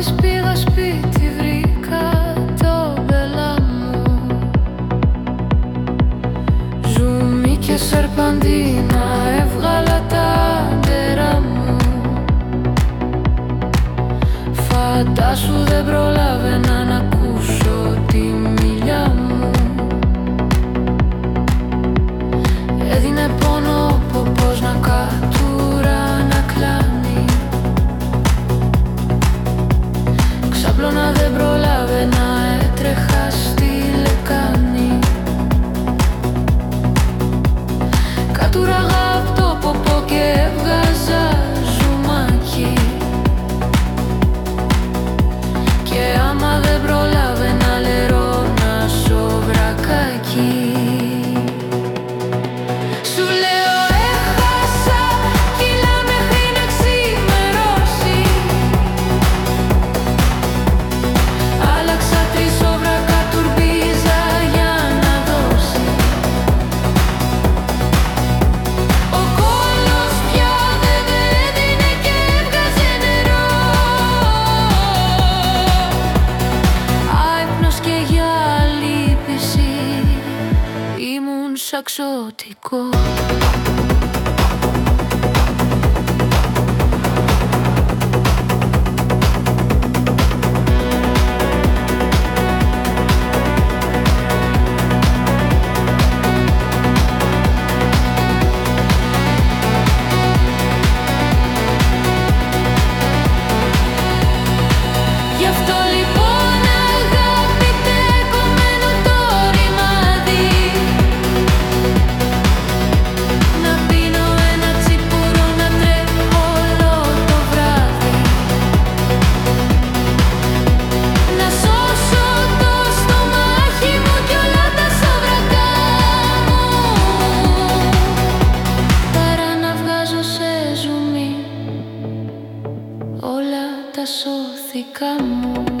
μόλις πήγα σπίτι βρήκα το μπελά μου. Ζουμί και σαρπαντίνα έβγαλα τα ντερά μου. Φαντάσου δεν προλάβω ήμουν όλα τα σώθηκα μου